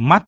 mắt